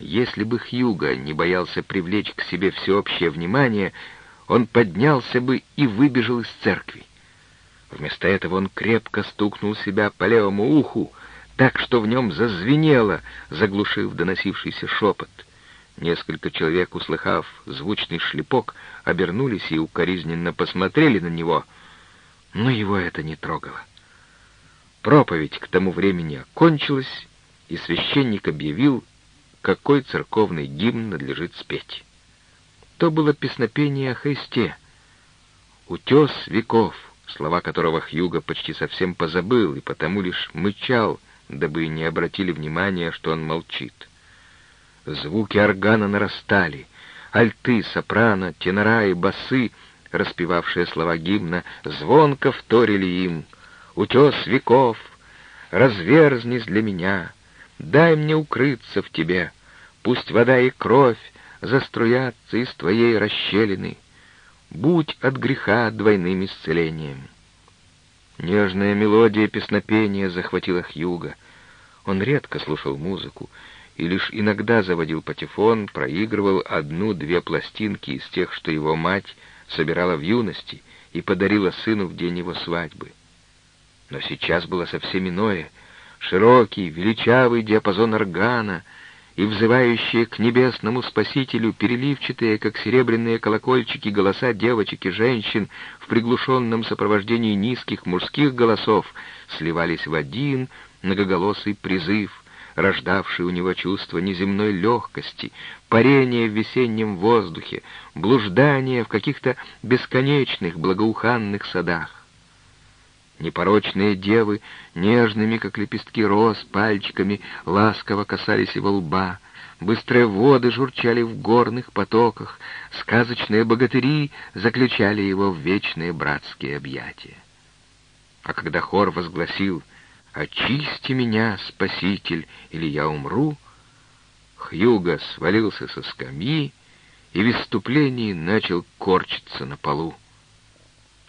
Если бы Хьюга не боялся привлечь к себе всеобщее внимание, он поднялся бы и выбежал из церкви. Вместо этого он крепко стукнул себя по левому уху, так что в нем зазвенело, заглушив доносившийся шепот. Несколько человек, услыхав звучный шлепок, обернулись и укоризненно посмотрели на него, но его это не трогало. Проповедь к тому времени окончилась, и священник объявил, какой церковный гимн надлежит спеть. То было песнопение о Христе, «Утес веков», слова которого Хьюго почти совсем позабыл и потому лишь мычал, дабы не обратили внимания, что он молчит. Звуки органа нарастали, альты, сопрано, тенора и басы, распевавшие слова гимна, звонко вторили им. «Утес веков, разверзнись для меня, дай мне укрыться в тебе, пусть вода и кровь заструятся из твоей расщелины, будь от греха двойным исцелением». Нежная мелодия песнопения захватила Хьюга. Он редко слушал музыку и лишь иногда заводил патефон, проигрывал одну-две пластинки из тех, что его мать собирала в юности и подарила сыну в день его свадьбы. Но сейчас было совсем иное. Широкий, величавый диапазон органа — и взывающие к небесному Спасителю переливчатые, как серебряные колокольчики, голоса девочек и женщин в приглушенном сопровождении низких мужских голосов сливались в один многоголосый призыв, рождавший у него чувство неземной легкости, парение в весеннем воздухе, блуждание в каких-то бесконечных благоуханных садах. Непорочные девы, нежными, как лепестки роз, пальчиками ласково касались его лба, быстрые воды журчали в горных потоках, сказочные богатыри заключали его в вечные братские объятия. А когда хор возгласил «Очисти меня, Спаситель, или я умру», Хьюго свалился со скамьи и в выступлении начал корчиться на полу.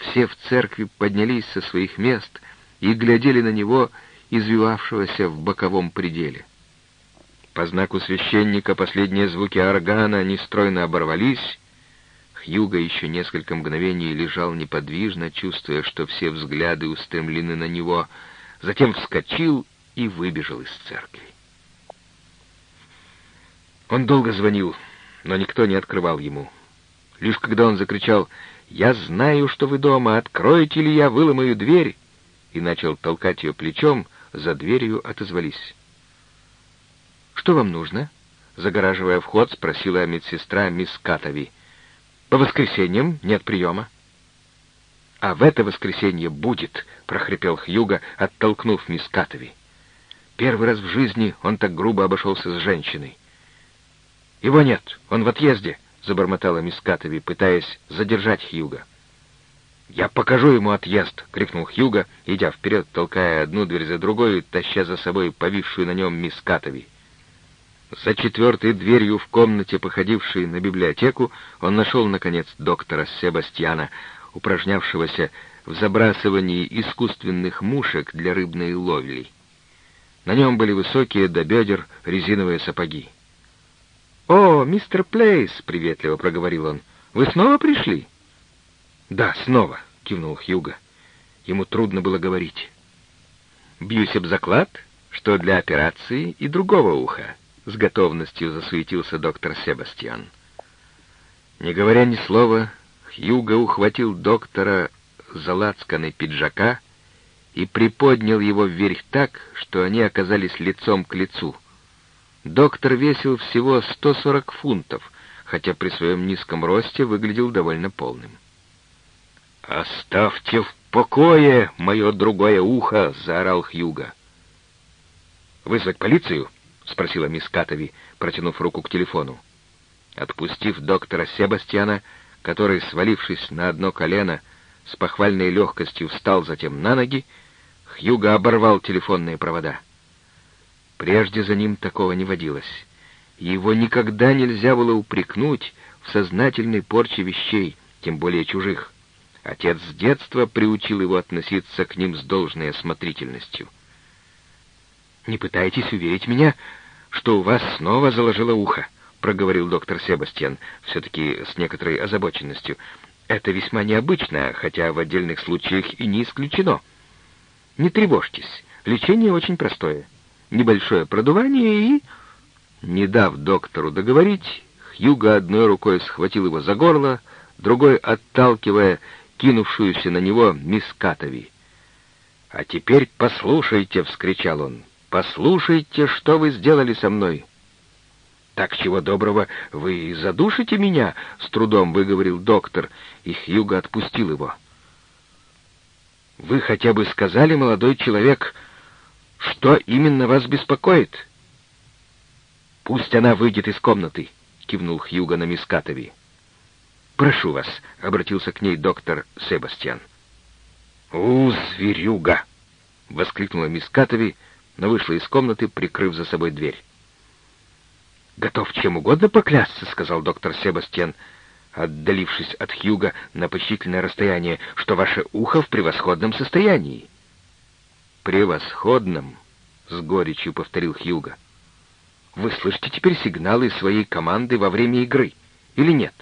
Все в церкви поднялись со своих мест и глядели на него, извивавшегося в боковом пределе. По знаку священника последние звуки органа нестройно оборвались. Хьюго еще несколько мгновений лежал неподвижно, чувствуя, что все взгляды устремлены на него, затем вскочил и выбежал из церкви. Он долго звонил, но никто не открывал ему. Лишь когда он закричал «Я знаю, что вы дома, откроете ли я, выломаю дверь!» и начал толкать ее плечом, за дверью отозвались. «Что вам нужно?» — загораживая вход, спросила медсестра мисс Катови. «По воскресеньям нет приема». «А в это воскресенье будет!» — прохрипел Хьюга, оттолкнув мисс Катови. Первый раз в жизни он так грубо обошелся с женщиной. «Его нет, он в отъезде!» — забормотала мисс Катови, пытаясь задержать Хьюга. «Я покажу ему отъезд!» — крикнул Хьюга, идя вперед, толкая одну дверь за другой таща за собой повисшую на нем мисс Катови. За четвертой дверью в комнате, походившей на библиотеку, он нашел, наконец, доктора Себастьяна, упражнявшегося в забрасывании искусственных мушек для рыбной ловли. На нем были высокие до бедер резиновые сапоги. «О, мистер Плейс!» — приветливо проговорил он. «Вы снова пришли?» «Да, снова», — кивнул Хьюго. Ему трудно было говорить. «Бьюсь об заклад, что для операции и другого уха», — с готовностью засуетился доктор Себастьян. Не говоря ни слова, Хьюго ухватил доктора за лацканы пиджака и приподнял его вверх так, что они оказались лицом к лицу — Доктор весил всего 140 фунтов, хотя при своем низком росте выглядел довольно полным. «Оставьте в покое мое другое ухо!» — заорал Хьюга. «Вызвать полицию?» — спросила мисс Катови, протянув руку к телефону. Отпустив доктора Себастьяна, который, свалившись на одно колено, с похвальной легкостью встал затем на ноги, Хьюга оборвал телефонные провода. Прежде за ним такого не водилось. Его никогда нельзя было упрекнуть в сознательной порче вещей, тем более чужих. Отец с детства приучил его относиться к ним с должной осмотрительностью. «Не пытайтесь уверить меня что у вас снова заложило ухо», — проговорил доктор Себастьян, все-таки с некоторой озабоченностью. «Это весьма необычно, хотя в отдельных случаях и не исключено. Не тревожьтесь, лечение очень простое. Небольшое продувание и...» Не дав доктору договорить, Хьюго одной рукой схватил его за горло, другой отталкивая кинувшуюся на него мисс Катови. «А теперь послушайте!» — вскричал он. «Послушайте, что вы сделали со мной!» «Так чего доброго, вы задушите меня?» — с трудом выговорил доктор, и Хьюго отпустил его. «Вы хотя бы сказали, молодой человек, что именно вас беспокоит?» «Пусть она выйдет из комнаты», — кивнул Хьюго на Мискатови. «Прошу вас», — обратился к ней доктор Себастьян. «У, зверюга!» — воскликнула мисс Катови, но вышла из комнаты, прикрыв за собой дверь. «Готов чем угодно поклясться», — сказал доктор Себастьян, отдалившись от Хьюга на почтительное расстояние, что ваше ухо в превосходном состоянии. «Превосходном», — с горечью повторил Хьюга. «Вы слышите теперь сигналы своей команды во время игры, или нет?»